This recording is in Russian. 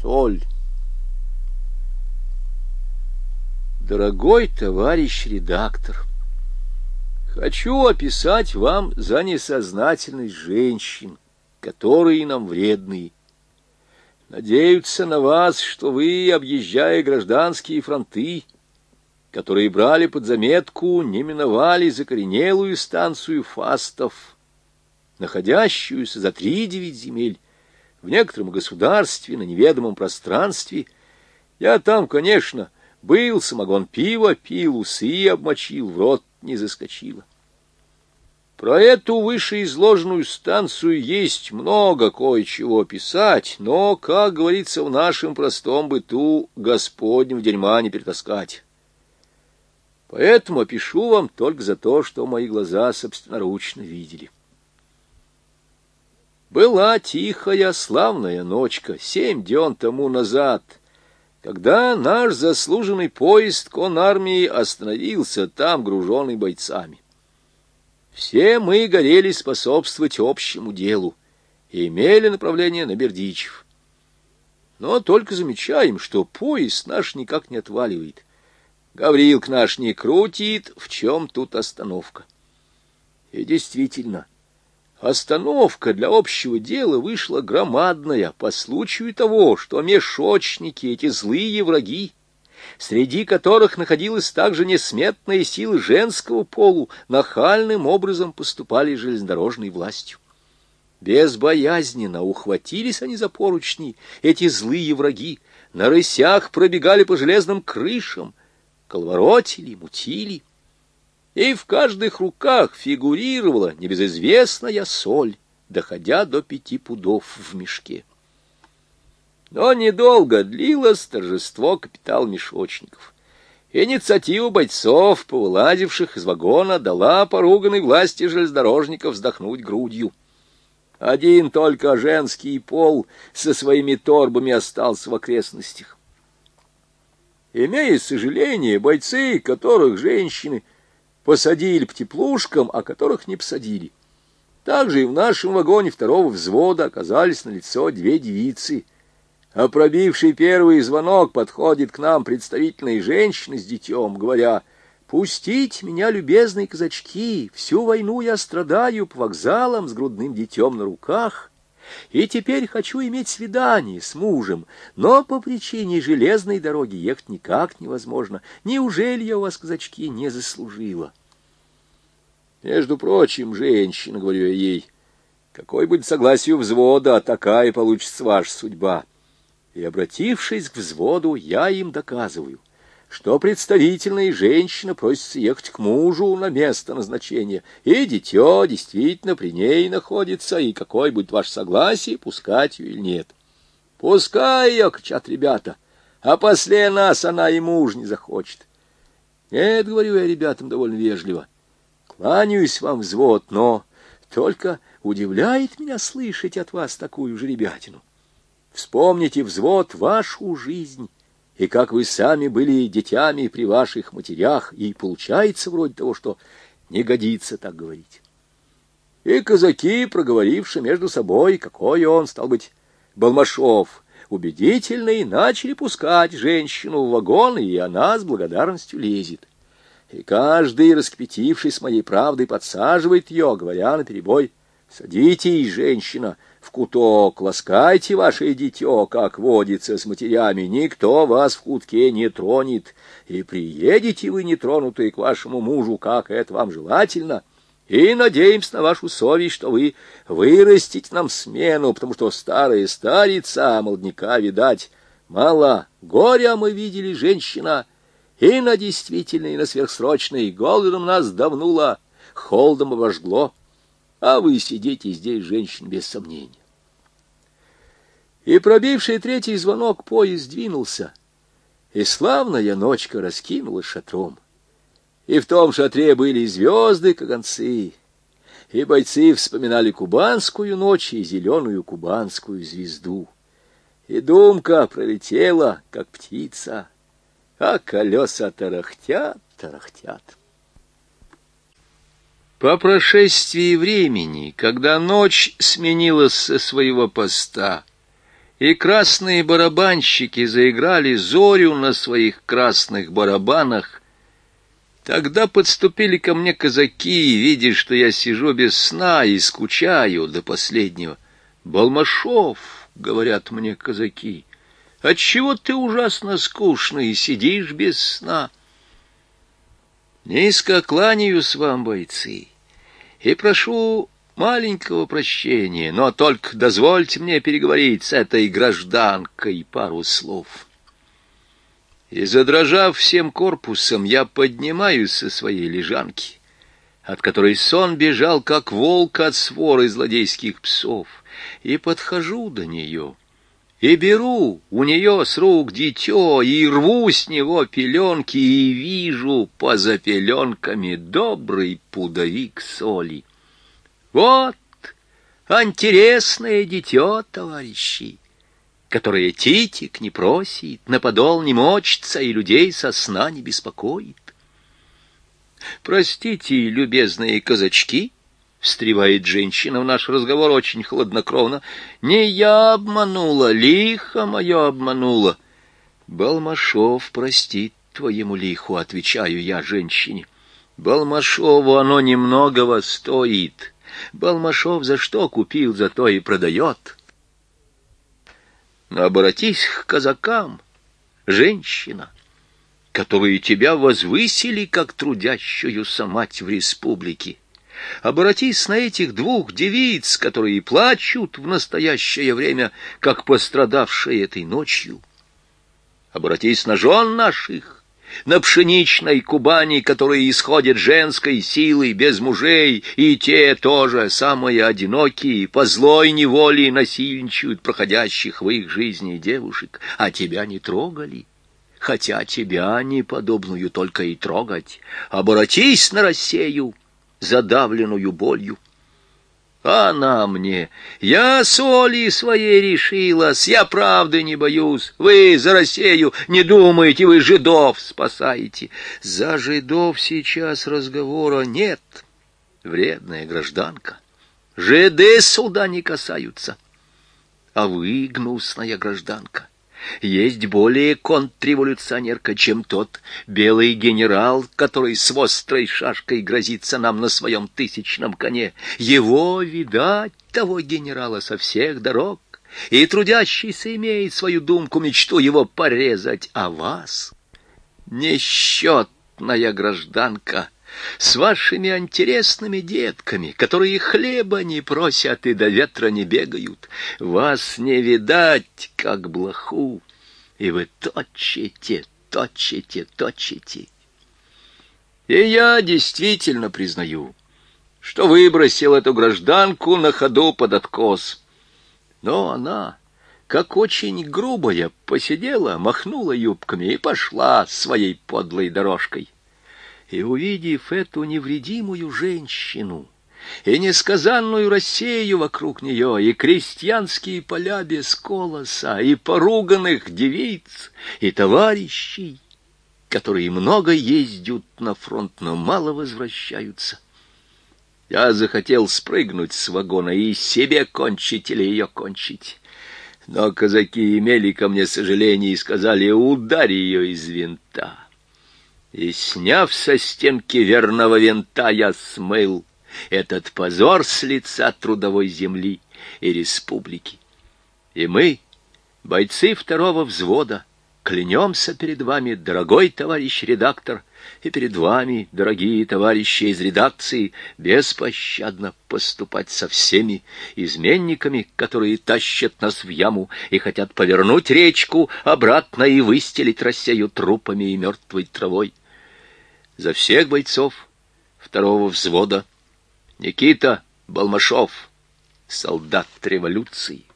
соль. Дорогой товарищ редактор, хочу описать вам за несознательность женщин, которые нам вредны. Надеются на вас, что вы, объезжая гражданские фронты, которые брали под заметку, не миновали закоренелую станцию фастов, находящуюся за три девять земель, в некотором государстве, на неведомом пространстве. Я там, конечно, был, самогон пива пил, усы обмочил, в рот не заскочило. Про эту вышеизложенную станцию есть много кое-чего писать, но, как говорится в нашем простом быту, Господнего дерьма не перетаскать. Поэтому опишу вам только за то, что мои глаза собственноручно видели. Была тихая, славная ночка, семь дён тому назад — когда наш заслуженный поезд конармии остановился там, груженный бойцами. Все мы горели способствовать общему делу и имели направление на Бердичев. Но только замечаем, что поезд наш никак не отваливает. Гаврилк наш не крутит, в чем тут остановка. И действительно, — Остановка для общего дела вышла громадная по случаю того, что мешочники, эти злые враги, среди которых находилась также несметная сила женского полу, нахальным образом поступали железнодорожной властью. Безбоязненно ухватились они за поручни, эти злые враги, на рысях пробегали по железным крышам, колворотили, мутили, и в каждых руках фигурировала небезызвестная соль, доходя до пяти пудов в мешке. Но недолго длилось торжество капитал-мешочников. Инициатива бойцов, повылазивших из вагона, дала поруганной власти железнодорожников вздохнуть грудью. Один только женский пол со своими торбами остался в окрестностях. Имея сожаление, бойцы, которых женщины посадили по теплушкам, а которых не посадили. Также и в нашем вагоне второго взвода оказались на лицо две девицы. А пробивший первый звонок подходит к нам представительная женщина с детем, говоря, «Пустить меня, любезные казачки, всю войну я страдаю по вокзалам с грудным детем на руках». И теперь хочу иметь свидание с мужем, но по причине железной дороги ехать никак невозможно. Неужели я у вас, казачки, не заслужила? Между прочим, женщина, говорю я ей, какой будет согласию взвода, такая получится ваша судьба. И, обратившись к взводу, я им доказываю, что представительная женщина просится ехать к мужу на место назначения, и дитё действительно при ней находится, и какой будет ваше согласие, пускать ее или нет. Пускай ее, кричат ребята, а после нас она и муж не захочет. Нет, говорю я ребятам довольно вежливо, — Кланяюсь вам, взвод, но только удивляет меня слышать от вас такую же ребятину. Вспомните, взвод, вашу жизнь, и как вы сами были детьми при ваших матерях, и получается вроде того, что не годится так говорить. И казаки, проговорившие между собой, какой он, стал быть, Балмашов, убедительный, начали пускать женщину в вагон, и она с благодарностью лезет и каждый, раскипятившись моей правдой, подсаживает ее, говоря наперебой, «Садитесь, женщина, в куток, ласкайте ваше дитё, как водится с матерями, никто вас в кутке не тронет, и приедете вы нетронутые к вашему мужу, как это вам желательно». И надеемся на вашу совесть, что вы вырастите нам смену, потому что старая старица, молодняка, видать, мало. Горя мы видели, женщина, — и на действительный, и на сверхсрочный голодом нас давнуло, холодом обожгло, а вы сидите здесь, женщин, без сомнения. И пробивший третий звонок поезд двинулся, и славная ночка раскинулась шатром. И в том шатре были звезды, каганцы, и бойцы вспоминали кубанскую ночь и зеленую кубанскую звезду. И думка пролетела, как птица, а колеса тарахтят, тарахтят. По прошествии времени, когда ночь сменилась со своего поста, и красные барабанщики заиграли зорю на своих красных барабанах, Тогда подступили ко мне казаки, видя, что я сижу без сна и скучаю до последнего. «Балмашов», — говорят мне казаки, — «отчего ты ужасно скучный и сидишь без сна?» Низко кланяюсь вам, бойцы, и прошу маленького прощения, но только дозвольте мне переговорить с этой гражданкой пару слов. И, задрожав всем корпусом, я поднимаюсь со своей лежанки, от которой сон бежал, как волк от своры злодейских псов, и подхожу до нее, и беру у нее с рук дитё, и рву с него пеленки, и вижу поза пеленками добрый пудовик соли. Вот интересное дитё, товарищи! которое титик не просит, на подол не мочится и людей со сна не беспокоит. Простите, любезные казачки, — встревает женщина в наш разговор очень хладнокровно, — не я обманула, лихо мое обманула. Балмашов простит твоему лиху, — отвечаю я женщине. Балмашову оно немногого стоит. Балмашов за что купил, за то и продает. Но обратись к казакам, женщина, которые тебя возвысили, как трудящуюся мать в республике. Обратись на этих двух девиц, которые плачут в настоящее время, как пострадавшие этой ночью. Обратись на жен наших, на пшеничной Кубани, которые исходят женской силой, без мужей, и те тоже самые одинокие, по злой неволе насильничают проходящих в их жизни девушек, а тебя не трогали. Хотя тебя не подобную только и трогать. Обратись на Россию, задавленную болью. Она мне. Я соли своей решилась, я правды не боюсь. Вы за Россию не думаете, вы жидов спасаете. За жидов сейчас разговора нет, вредная гражданка. Жиды суда не касаются. А вы, гнусная гражданка, есть более контрреволюционерка, чем тот белый генерал, который с острой шашкой грозится нам на своем тысячном коне. Его, видать, того генерала со всех дорог, и трудящийся имеет свою думку, мечту его порезать, а вас, несчетная гражданка, с вашими интересными детками, которые хлеба не просят и до ветра не бегают. Вас не видать, как блоху, и вы точите, точите, точите. И я действительно признаю, что выбросил эту гражданку на ходу под откос. Но она, как очень грубая, посидела, махнула юбками и пошла своей подлой дорожкой и, увидев эту невредимую женщину, и несказанную Россию вокруг нее, и крестьянские поля без колоса, и поруганных девиц, и товарищей, которые много ездят на фронт, но мало возвращаются. Я захотел спрыгнуть с вагона и себе кончить или ее кончить. Но казаки имели ко мне сожаление и сказали, ударь ее из винта. И, сняв со стенки верного винта, я смыл этот позор с лица трудовой земли и республики. И мы, бойцы второго взвода, клянемся перед вами, дорогой товарищ редактор, и перед вами, дорогие товарищи из редакции, беспощадно поступать со всеми изменниками, которые тащат нас в яму и хотят повернуть речку обратно и выстелить Россию трупами и мертвой травой. За всех бойцов второго взвода Никита Балмашов, солдат революции.